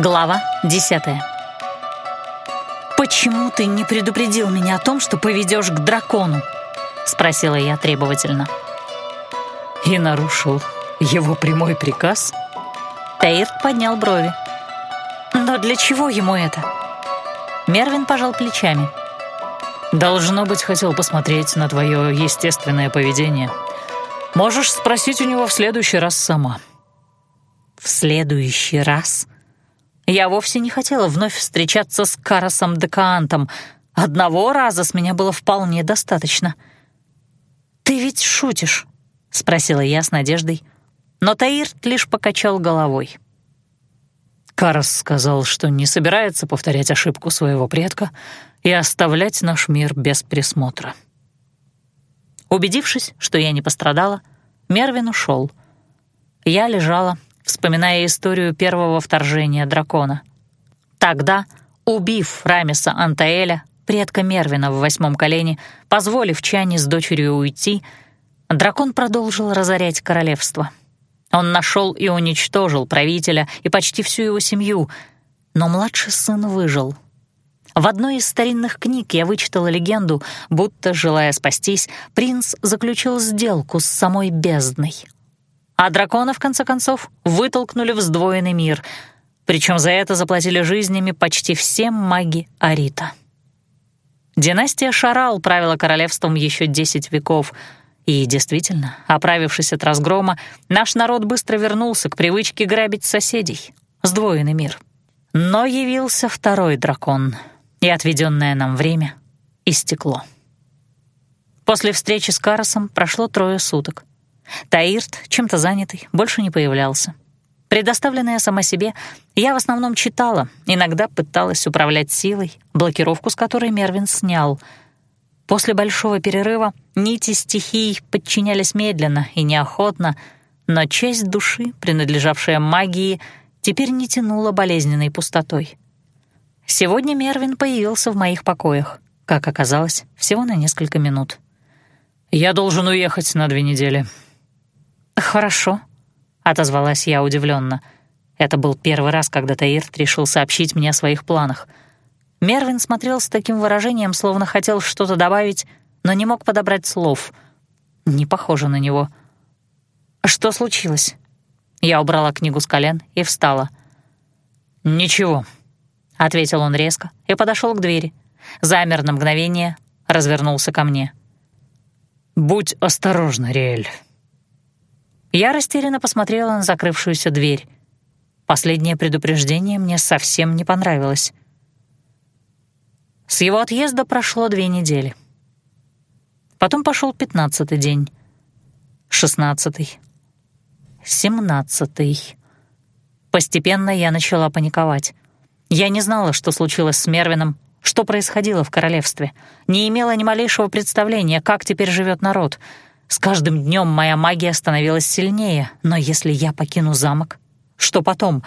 Глава десятая. «Почему ты не предупредил меня о том, что поведешь к дракону?» — спросила я требовательно. «И нарушил его прямой приказ?» Таирт поднял брови. «Но для чего ему это?» Мервин пожал плечами. «Должно быть, хотел посмотреть на твое естественное поведение. Можешь спросить у него в следующий раз сама». «В следующий раз?» Я вовсе не хотела вновь встречаться с Карасом Декаантом. Одного раза с меня было вполне достаточно. «Ты ведь шутишь?» — спросила я с надеждой. Но Таирт лишь покачал головой. Карас сказал, что не собирается повторять ошибку своего предка и оставлять наш мир без присмотра. Убедившись, что я не пострадала, Мервин ушел. Я лежала, вспоминая историю первого вторжения дракона. Тогда, убив Рамиса Антаэля, предка Мервина в восьмом колене, позволив Чане с дочерью уйти, дракон продолжил разорять королевство. Он нашел и уничтожил правителя и почти всю его семью, но младший сын выжил. В одной из старинных книг я вычитала легенду, будто, желая спастись, принц заключил сделку с самой бездной — а дракона, в конце концов, вытолкнули в сдвоенный мир, причем за это заплатили жизнями почти все маги Арита. Династия Шарал правила королевством еще десять веков, и действительно, оправившись от разгрома, наш народ быстро вернулся к привычке грабить соседей, сдвоенный мир. Но явился второй дракон, и отведенное нам время истекло. После встречи с Карасом прошло трое суток. Таирт, чем-то занятый, больше не появлялся. Предоставленная сама себе, я в основном читала, иногда пыталась управлять силой, блокировку с которой Мервин снял. После большого перерыва нити стихий подчинялись медленно и неохотно, но часть души, принадлежавшая магии, теперь не тянула болезненной пустотой. Сегодня Мервин появился в моих покоях, как оказалось, всего на несколько минут. «Я должен уехать на две недели», «Хорошо», — отозвалась я удивленно. Это был первый раз, когда Таирт решил сообщить мне о своих планах. Мервин смотрел с таким выражением, словно хотел что-то добавить, но не мог подобрать слов. Не похоже на него. «Что случилось?» Я убрала книгу с колен и встала. «Ничего», — ответил он резко и подошел к двери. Замер на мгновение, развернулся ко мне. «Будь осторожна, Риэль». Я растерянно посмотрела на закрывшуюся дверь. Последнее предупреждение мне совсем не понравилось. С его отъезда прошло две недели. Потом пошел пятнадцатый день, шестнадцатый, семнадцатый. Постепенно я начала паниковать. Я не знала, что случилось с Мервином, что происходило в королевстве. Не имела ни малейшего представления, как теперь живет народ — с каждым днем моя магия становилась сильнее, но если я покину замок, что потом?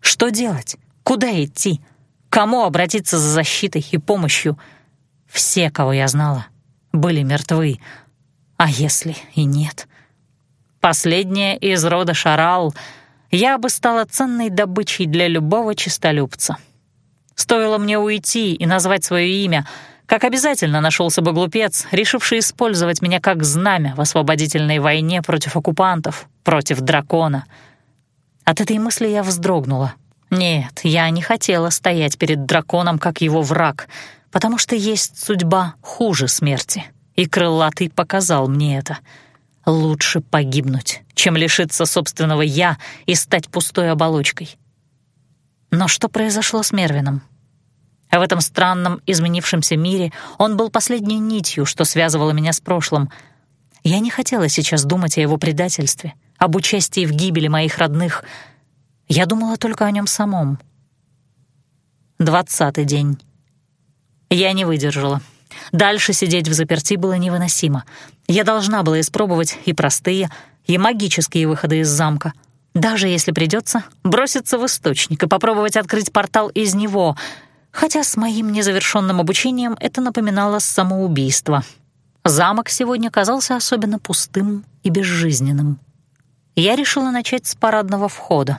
Что делать? Куда идти? Кому обратиться за защитой и помощью? Все, кого я знала, были мертвы. А если и нет? Последняя из рода Шарал, я бы стала ценной добычей для любого честолюбца. Стоило мне уйти и назвать свое имя — как обязательно нашелся бы глупец, решивший использовать меня как знамя в освободительной войне против оккупантов, против дракона. От этой мысли я вздрогнула. Нет, я не хотела стоять перед драконом как его враг, потому что есть судьба хуже смерти, и крылатый показал мне это. Лучше погибнуть, чем лишиться собственного «я» и стать пустой оболочкой. Но что произошло с Мервином? А в этом странном, изменившемся мире он был последней нитью, что связывало меня с прошлым. Я не хотела сейчас думать о его предательстве, об участии в гибели моих родных. Я думала только о нем самом. Двадцатый день. Я не выдержала. Дальше сидеть в заперти было невыносимо. Я должна была испробовать и простые, и магические выходы из замка. Даже если придется броситься в источник и попробовать открыть портал из него — хотя с моим незавершенным обучением это напоминало самоубийство. Замок сегодня казался особенно пустым и безжизненным. Я решила начать с парадного входа.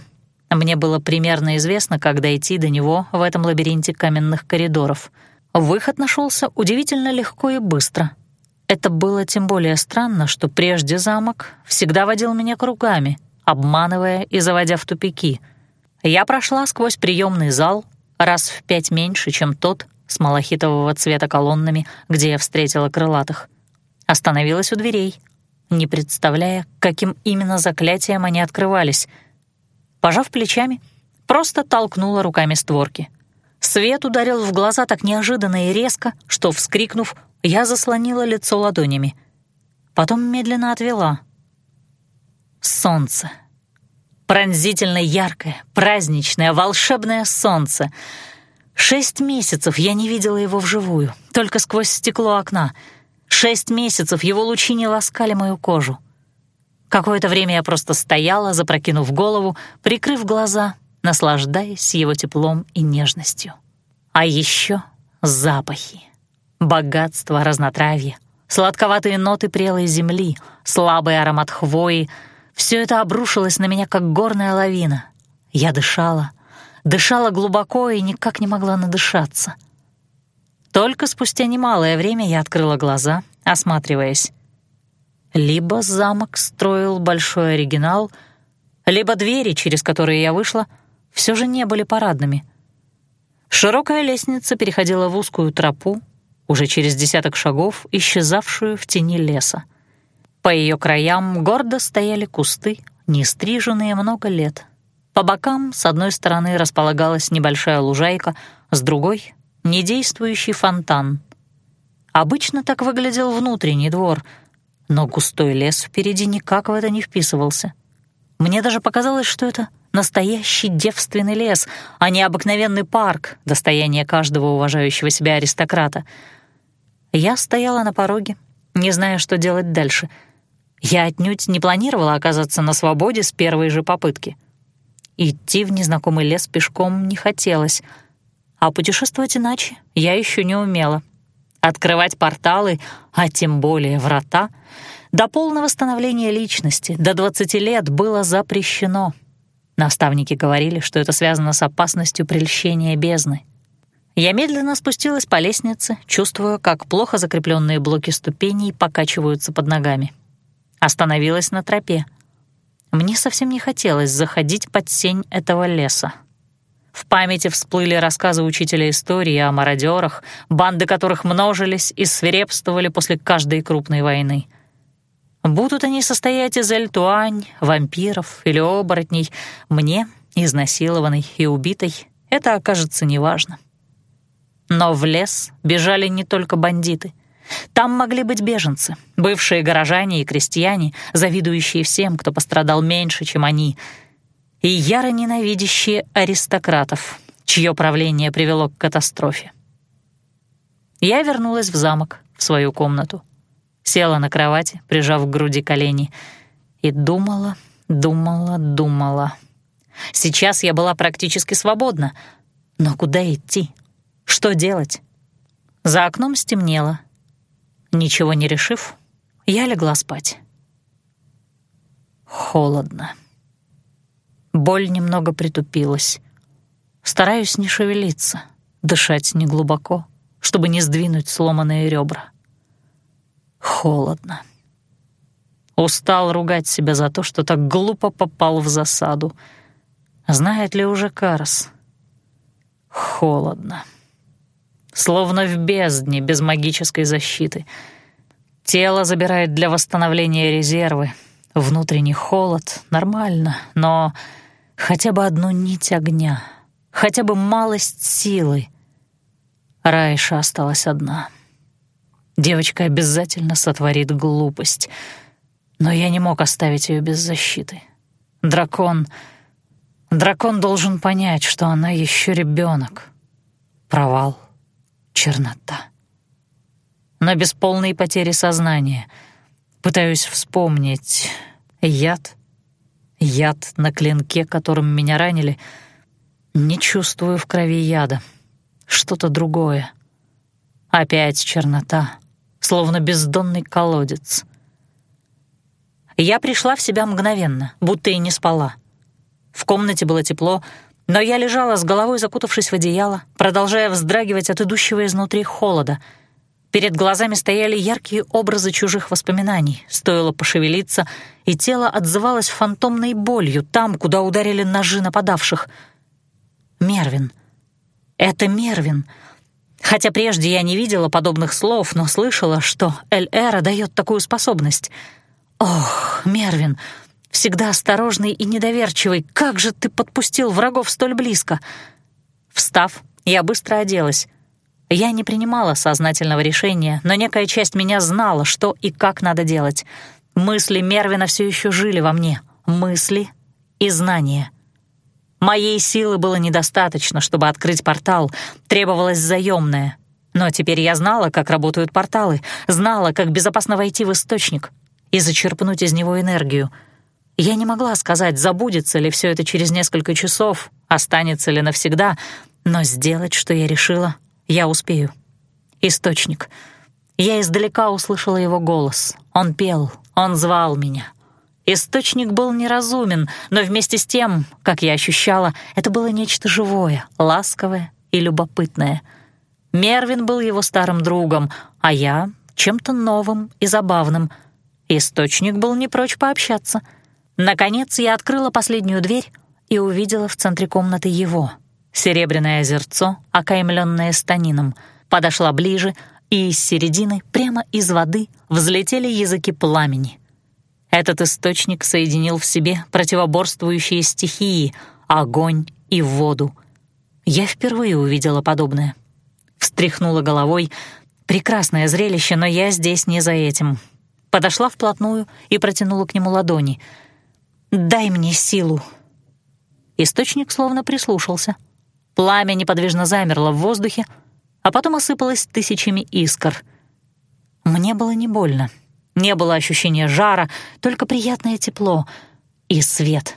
Мне было примерно известно, как дойти до него в этом лабиринте каменных коридоров. Выход нашелся удивительно легко и быстро. Это было тем более странно, что прежде замок всегда водил меня кругами, обманывая и заводя в тупики. Я прошла сквозь приемный зал, раз в пять меньше, чем тот, с малахитового цвета колоннами, где я встретила крылатых. Остановилась у дверей, не представляя, каким именно заклятием они открывались. Пожав плечами, просто толкнула руками створки. Свет ударил в глаза так неожиданно и резко, что, вскрикнув, я заслонила лицо ладонями. Потом медленно отвела. Солнце. Пронзительно яркое, праздничное, волшебное солнце. Шесть месяцев я не видела его вживую, только сквозь стекло окна — Шесть месяцев его лучи не ласкали мою кожу. Какое-то время я просто стояла, запрокинув голову, прикрыв глаза, наслаждаясь его теплом и нежностью. А еще запахи. Богатство разнотравья, сладковатые ноты прелой земли, слабый аромат хвои — все это обрушилось на меня, как горная лавина. Я дышала, дышала глубоко и никак не могла надышаться — только спустя немалое время я открыла глаза, осматриваясь. Либо замок строил большой оригинал, либо двери, через которые я вышла, все же не были парадными. Широкая лестница переходила в узкую тропу, уже через десяток шагов, исчезавшую в тени леса. По ее краям гордо стояли кусты, не стриженные много лет. По бокам с одной стороны располагалась небольшая лужайка, с другой недействующий фонтан. Обычно так выглядел внутренний двор, но густой лес впереди никак в это не вписывался. Мне даже показалось, что это настоящий девственный лес, а не обыкновенный парк, достояние каждого уважающего себя аристократа. Я стояла на пороге, не зная, что делать дальше. Я отнюдь не планировала оказаться на свободе с первой же попытки. Идти в незнакомый лес пешком не хотелось — а путешествовать иначе я еще не умела. Открывать порталы, а тем более врата, до полного становления личности, до 20 лет было запрещено. Наставники говорили, что это связано с опасностью прельщения бездны. Я медленно спустилась по лестнице, чувствуя, как плохо закрепленные блоки ступеней покачиваются под ногами. Остановилась на тропе. Мне совсем не хотелось заходить под сень этого леса. В памяти всплыли рассказы учителя истории о мародерах, банды которых множились и свирепствовали после каждой крупной войны. Будут они состоять из эльтуань, вампиров или оборотней, мне, изнасилованной и убитой, это окажется неважно. Но в лес бежали не только бандиты. Там могли быть беженцы, бывшие горожане и крестьяне, завидующие всем, кто пострадал меньше, чем они — и яро ненавидящие аристократов, чье правление привело к катастрофе. Я вернулась в замок, в свою комнату, села на кровати, прижав к груди колени, и думала, думала, думала. Сейчас я была практически свободна, но куда идти? Что делать? За окном стемнело. Ничего не решив, я легла спать. Холодно. Боль немного притупилась. Стараюсь не шевелиться, дышать неглубоко, чтобы не сдвинуть сломанные ребра. Холодно. Устал ругать себя за то, что так глупо попал в засаду. Знает ли уже Карас? Холодно. Словно в бездне, без магической защиты. Тело забирает для восстановления резервы. Внутренний холод — нормально, но Хотя бы одну нить огня, хотя бы малость силы. Райша осталась одна. Девочка обязательно сотворит глупость, но я не мог оставить ее без защиты. Дракон... Дракон должен понять, что она еще ребенок. Провал, чернота. Но без полной потери сознания. Пытаюсь вспомнить яд — Яд на клинке, которым меня ранили. Не чувствую в крови яда. Что-то другое. Опять чернота, словно бездонный колодец. Я пришла в себя мгновенно, будто и не спала. В комнате было тепло, но я лежала с головой закутавшись в одеяло, продолжая вздрагивать от идущего изнутри холода. Перед глазами стояли яркие образы чужих воспоминаний. Стоило пошевелиться, и тело отзывалось фантомной болью там, куда ударили ножи нападавших. Мервин. Это Мервин. Хотя прежде я не видела подобных слов, но слышала, что Эль-Эра дает такую способность. Ох, Мервин, всегда осторожный и недоверчивый, как же ты подпустил врагов столь близко? Встав, я быстро оделась. Я не принимала сознательного решения, но некая часть меня знала, что и как надо делать. Мысли Мервина все еще жили во мне. Мысли и знания. Моей силы было недостаточно, чтобы открыть портал, требовалось заемное. Но теперь я знала, как работают порталы, знала, как безопасно войти в источник и зачерпнуть из него энергию. Я не могла сказать, забудется ли все это через несколько часов, останется ли навсегда, но сделать, что я решила, я успею. Источник. Я издалека услышала его голос. Он пел, он звал меня — Источник был неразумен, но вместе с тем, как я ощущала, это было нечто живое, ласковое и любопытное. Мервин был его старым другом, а я — чем-то новым и забавным. Источник был не прочь пообщаться. Наконец я открыла последнюю дверь и увидела в центре комнаты его. Серебряное озерцо, окаймленное станином. Подошла ближе, и из середины, прямо из воды, взлетели языки пламени. Этот источник соединил в себе противоборствующие стихии — огонь и воду. Я впервые увидела подобное. Встряхнула головой. Прекрасное зрелище, но я здесь не за этим. Подошла вплотную и протянула к нему ладони. «Дай мне силу». Источник словно прислушался. Пламя неподвижно замерло в воздухе, а потом осыпалось тысячами искр. Мне было не больно. Не было ощущения жара, только приятное тепло и свет.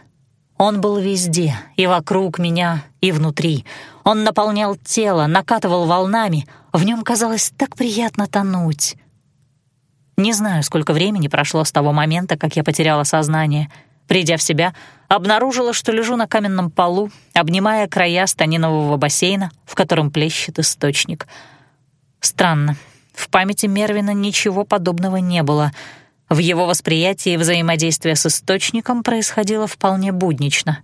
Он был везде, и вокруг меня, и внутри. Он наполнял тело, накатывал волнами. В нем казалось так приятно тонуть. Не знаю, сколько времени прошло с того момента, как я потеряла сознание. Придя в себя, обнаружила, что лежу на каменном полу, обнимая края станинового бассейна, в котором плещет источник. Странно. В памяти Мервина ничего подобного не было. В его восприятии взаимодействие с источником происходило вполне буднично.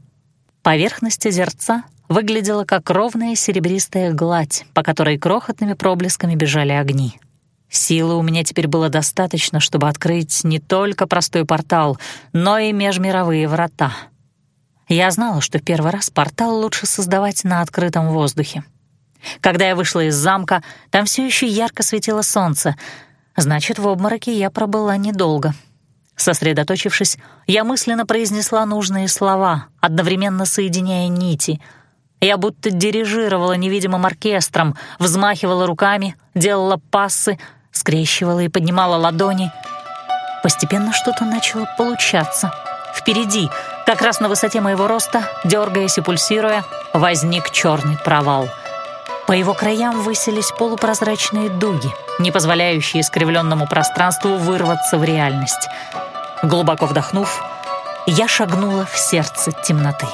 Поверхность озерца выглядела как ровная серебристая гладь, по которой крохотными проблесками бежали огни. Силы у меня теперь было достаточно, чтобы открыть не только простой портал, но и межмировые врата. Я знала, что первый раз портал лучше создавать на открытом воздухе. Когда я вышла из замка, там все еще ярко светило солнце. Значит, в обмороке я пробыла недолго. Сосредоточившись, я мысленно произнесла нужные слова, одновременно соединяя нити. Я будто дирижировала невидимым оркестром, взмахивала руками, делала пассы, скрещивала и поднимала ладони. Постепенно что-то начало получаться. Впереди, как раз на высоте моего роста, дергаясь и пульсируя, возник черный провал — по его краям высились полупрозрачные дуги, не позволяющие искривленному пространству вырваться в реальность. Глубоко вдохнув, я шагнула в сердце темноты.